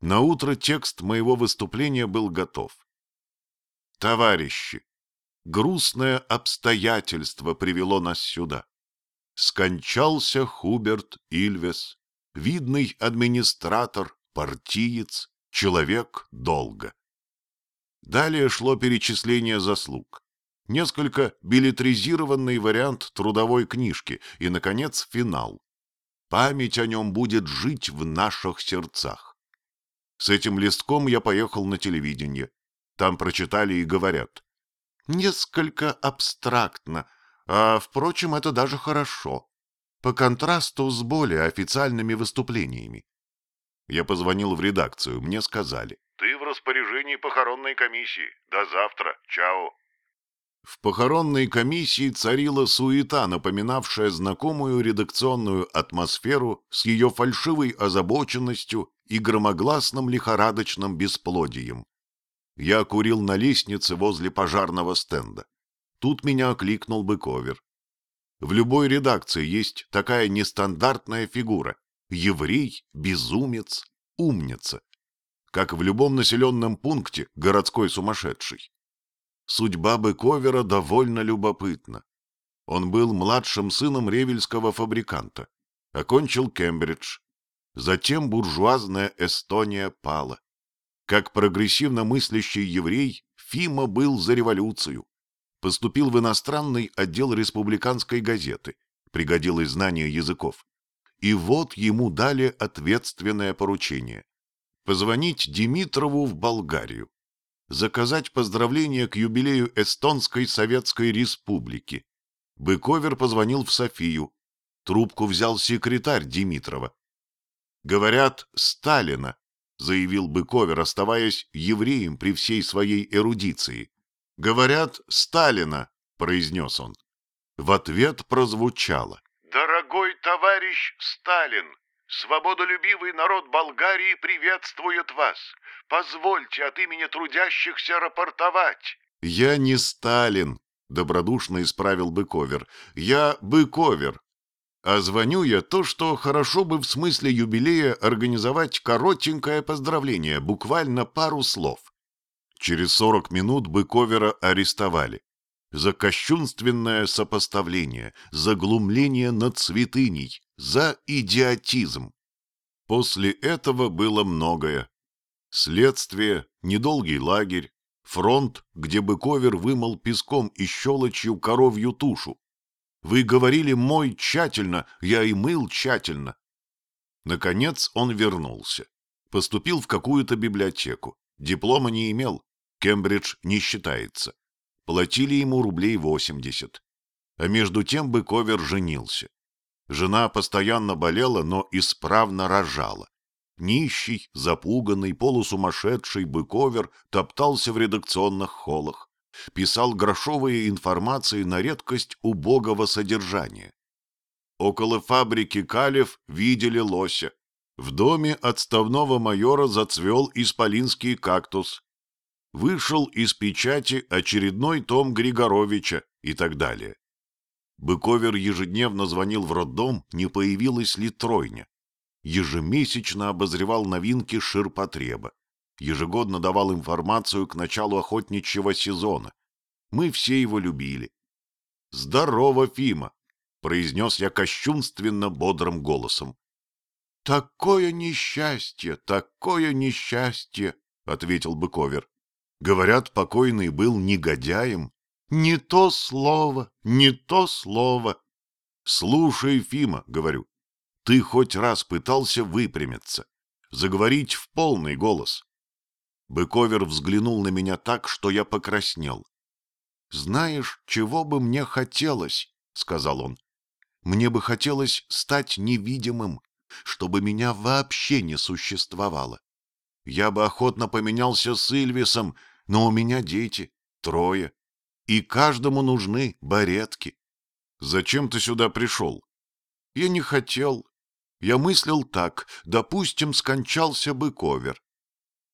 На утро текст моего выступления был готов. Товарищи, грустное обстоятельство привело нас сюда. Скончался Хуберт Ильвес, видный администратор, партиец, человек долго. Далее шло перечисление заслуг. Несколько билетризированный вариант трудовой книжки и, наконец, финал. Память о нем будет жить в наших сердцах. С этим листком я поехал на телевидение. Там прочитали и говорят. Несколько абстрактно, а, впрочем, это даже хорошо. По контрасту с более официальными выступлениями. Я позвонил в редакцию, мне сказали. Ты в распоряжении похоронной комиссии. До завтра. Чао. В похоронной комиссии царила суета, напоминавшая знакомую редакционную атмосферу с ее фальшивой озабоченностью и громогласным лихорадочным бесплодием. Я курил на лестнице возле пожарного стенда. Тут меня окликнул Быковер. В любой редакции есть такая нестандартная фигура — еврей, безумец, умница. Как в любом населенном пункте городской сумасшедший. Судьба Быковера довольно любопытна. Он был младшим сыном ревельского фабриканта, окончил Кембридж, Затем буржуазная Эстония пала. Как прогрессивно мыслящий еврей, Фима был за революцию. Поступил в иностранный отдел республиканской газеты, пригодилось знание языков. И вот ему дали ответственное поручение. Позвонить Димитрову в Болгарию. Заказать поздравления к юбилею Эстонской Советской Республики. Быковер позвонил в Софию. Трубку взял секретарь Димитрова. Говорят, Сталина, заявил Быковер, оставаясь евреем при всей своей эрудиции. Говорят, Сталина, произнес он. В ответ прозвучало. Дорогой товарищ Сталин, свободолюбивый народ Болгарии приветствует вас. Позвольте от имени трудящихся рапортовать. Я не Сталин, добродушно исправил Быковер. Я Быковер, а звоню я то, что хорошо бы в смысле юбилея организовать коротенькое поздравление, буквально пару слов. Через сорок минут Быковера арестовали. За кощунственное сопоставление, за глумление над святыней, за идиотизм. После этого было многое. Следствие, недолгий лагерь, фронт, где Быковер вымыл песком и щелочью коровью тушу, вы говорили «мой» тщательно, я и мыл тщательно. Наконец он вернулся. Поступил в какую-то библиотеку. Диплома не имел. Кембридж не считается. Платили ему рублей 80. А между тем Быковер женился. Жена постоянно болела, но исправно рожала. Нищий, запуганный, полусумасшедший Быковер топтался в редакционных холлах писал грошовые информации на редкость убогого содержания. Около фабрики Калев видели лося. В доме отставного майора зацвел исполинский кактус. Вышел из печати очередной том Григоровича и так далее. Быковер ежедневно звонил в роддом, не появилась ли тройня. Ежемесячно обозревал новинки ширпотреба ежегодно давал информацию к началу охотничьего сезона. Мы все его любили. «Здорово, Фима!» — произнес я кощунственно бодрым голосом. «Такое несчастье, такое несчастье!» — ответил Быковер. «Говорят, покойный был негодяем. Не то слово, не то слово!» «Слушай, Фима, — говорю, — ты хоть раз пытался выпрямиться, заговорить в полный голос?» Быковер взглянул на меня так, что я покраснел. «Знаешь, чего бы мне хотелось?» — сказал он. «Мне бы хотелось стать невидимым, чтобы меня вообще не существовало. Я бы охотно поменялся с Ильвисом, но у меня дети, трое, и каждому нужны баретки. Зачем ты сюда пришел? Я не хотел. Я мыслил так, допустим, скончался бы ковер.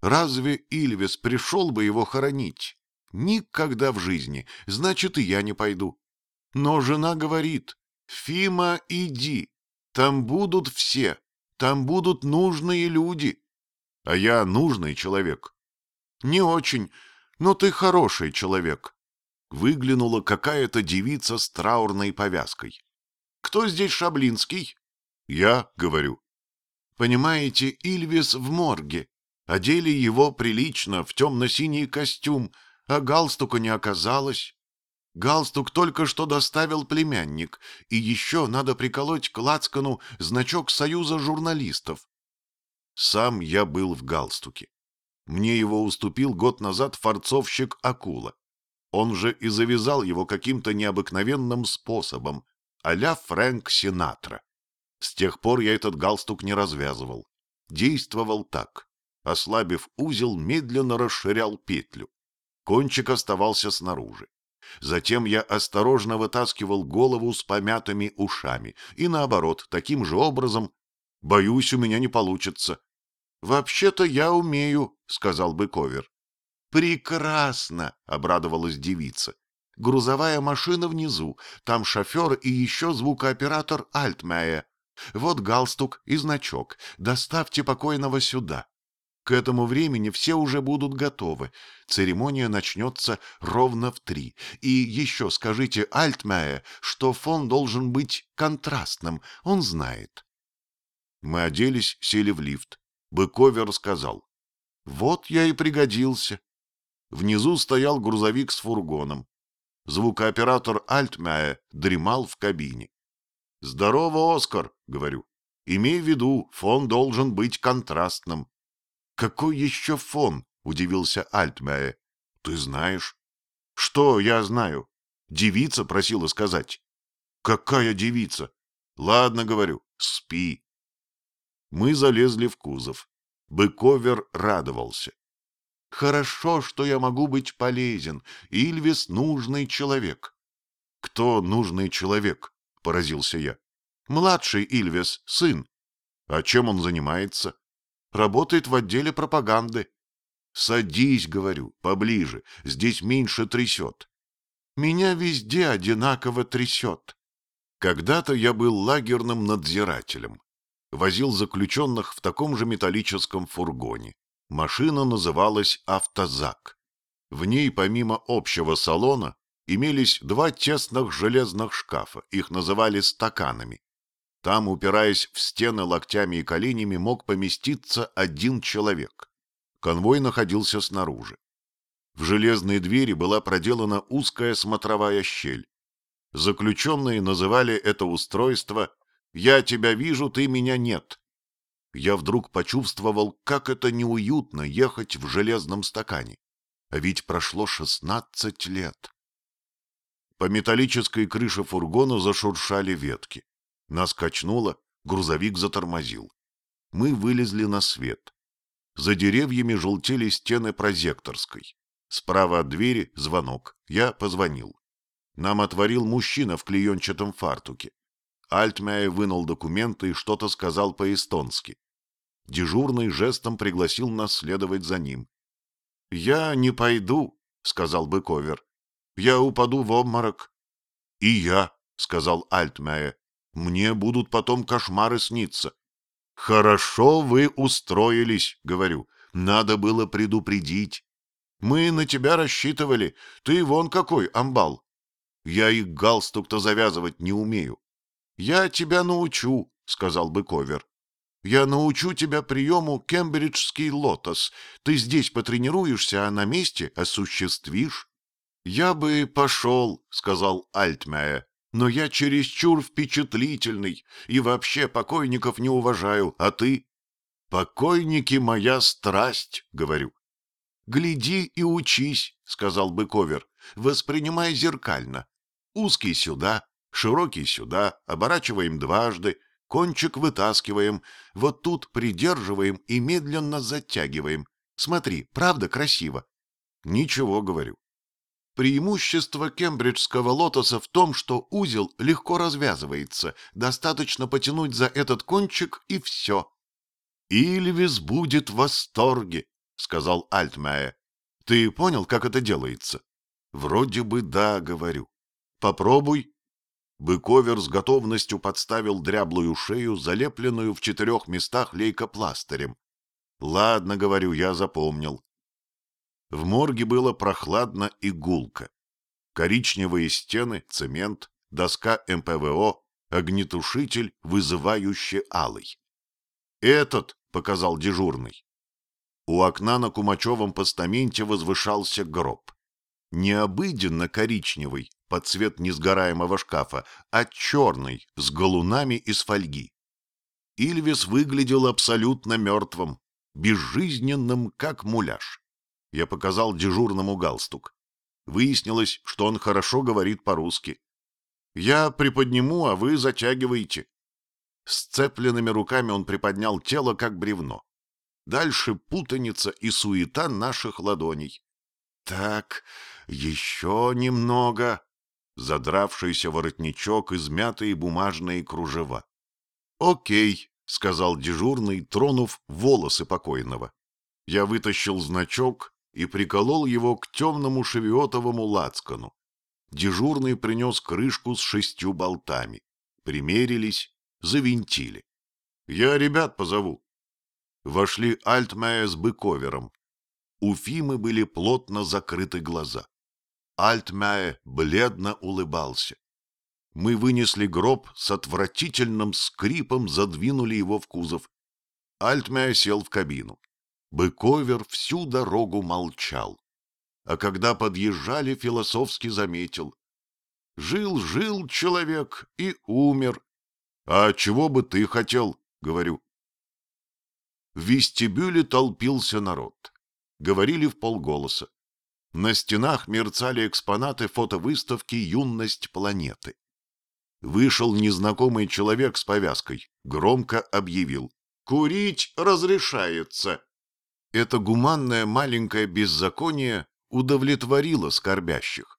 Разве Ильвис пришел бы его хоронить? Никогда в жизни, значит, и я не пойду. Но жена говорит, Фима, иди, там будут все, там будут нужные люди. А я нужный человек. Не очень, но ты хороший человек. Выглянула какая-то девица с траурной повязкой. Кто здесь Шаблинский? Я, говорю. Понимаете, Ильвис в морге. Одели его прилично, в темно-синий костюм, а галстука не оказалось. Галстук только что доставил племянник, и еще надо приколоть к лацкану значок Союза журналистов. Сам я был в галстуке. Мне его уступил год назад форцовщик Акула. Он же и завязал его каким-то необыкновенным способом, а-ля Фрэнк Синатра. С тех пор я этот галстук не развязывал. Действовал так. Ослабив узел, медленно расширял петлю. Кончик оставался снаружи. Затем я осторожно вытаскивал голову с помятыми ушами. И наоборот, таким же образом. Боюсь, у меня не получится. «Вообще-то я умею», — сказал Быковер. «Прекрасно!» — обрадовалась девица. «Грузовая машина внизу, там шофер и еще звукооператор Альтмая. Вот галстук и значок. Доставьте покойного сюда. К этому времени все уже будут готовы. Церемония начнется ровно в три. И еще скажите Альтмая, что фон должен быть контрастным. Он знает». Мы оделись, сели в лифт. Быковер сказал. Вот я и пригодился. Внизу стоял грузовик с фургоном. Звукооператор Альтмая дремал в кабине. «Здорово, Оскар», — говорю. «Имей в виду, фон должен быть контрастным». «Какой еще фон?» — удивился Альтмая. «Ты знаешь». «Что я знаю?» Девица просила сказать. «Какая девица?» «Ладно, — говорю, — спи». Мы залезли в кузов. Быковер радовался. «Хорошо, что я могу быть полезен. Ильвис — нужный человек». «Кто нужный человек?» — поразился я. «Младший Ильвис, сын». «А чем он занимается?» «Работает в отделе пропаганды». «Садись, — говорю, — поближе, здесь меньше трясет». «Меня везде одинаково трясет». Когда-то я был лагерным надзирателем возил заключенных в таком же металлическом фургоне. Машина называлась «Автозак». В ней, помимо общего салона, имелись два тесных железных шкафа, их называли стаканами. Там, упираясь в стены локтями и коленями, мог поместиться один человек. Конвой находился снаружи. В железной двери была проделана узкая смотровая щель. Заключенные называли это устройство я тебя вижу, ты меня нет. Я вдруг почувствовал, как это неуютно ехать в железном стакане. А ведь прошло шестнадцать лет. По металлической крыше фургона зашуршали ветки. Нас качнуло, грузовик затормозил. Мы вылезли на свет. За деревьями желтели стены прозекторской. Справа от двери звонок. Я позвонил. Нам отворил мужчина в клеенчатом фартуке. Альтмяй вынул документы и что-то сказал по-эстонски. Дежурный жестом пригласил нас следовать за ним. — Я не пойду, — сказал Быковер. — Я упаду в обморок. — И я, — сказал Альтмяе. — Мне будут потом кошмары сниться. — Хорошо вы устроились, — говорю. Надо было предупредить. Мы на тебя рассчитывали. Ты вон какой, амбал. Я и галстук-то завязывать не умею. «Я тебя научу», — сказал Быковер. «Я научу тебя приему кембриджский лотос. Ты здесь потренируешься, а на месте осуществишь». «Я бы пошел», — сказал Альтмяя, «но я чересчур впечатлительный и вообще покойников не уважаю, а ты?» «Покойники — моя страсть», — говорю. «Гляди и учись», — сказал Быковер, — «воспринимай зеркально. Узкий сюда, широкий сюда, оборачиваем дважды, кончик вытаскиваем, вот тут придерживаем и медленно затягиваем. Смотри, правда красиво? Ничего, говорю. Преимущество кембриджского лотоса в том, что узел легко развязывается, достаточно потянуть за этот кончик и все. «Ильвис будет в восторге», — сказал Альтмайя. «Ты понял, как это делается?» «Вроде бы да, — говорю. Попробуй Быковер с готовностью подставил дряблую шею, залепленную в четырех местах лейкопластырем. Ладно, говорю, я запомнил. В морге было прохладно и гулко. Коричневые стены, цемент, доска МПВО, огнетушитель, вызывающий алый. «Этот», — показал дежурный. У окна на Кумачевом постаменте возвышался гроб. Необыденно коричневый, под цвет несгораемого шкафа, а черный, с галунами из фольги. Ильвис выглядел абсолютно мертвым, безжизненным, как муляж. Я показал дежурному галстук. Выяснилось, что он хорошо говорит по-русски. «Я приподниму, а вы затягиваете». Сцепленными руками он приподнял тело, как бревно. Дальше путаница и суета наших ладоней. «Так, еще немного». Задравшийся воротничок, измятые бумажные кружева. «Окей», — сказал дежурный, тронув волосы покойного. Я вытащил значок и приколол его к темному шевиотовому лацкану. Дежурный принес крышку с шестью болтами. Примерились, завинтили. «Я ребят позову». Вошли Альтмая с быковером. У Фимы были плотно закрыты глаза. Альтмяе бледно улыбался. Мы вынесли гроб с отвратительным скрипом, задвинули его в кузов. Альтмяе сел в кабину. Быковер всю дорогу молчал. А когда подъезжали, философски заметил. Жил-жил человек и умер. А чего бы ты хотел, говорю. В вестибюле толпился народ. Говорили в полголоса. На стенах мерцали экспонаты фотовыставки «Юность планеты». Вышел незнакомый человек с повязкой, громко объявил «Курить разрешается». Это гуманное маленькое беззаконие удовлетворило скорбящих.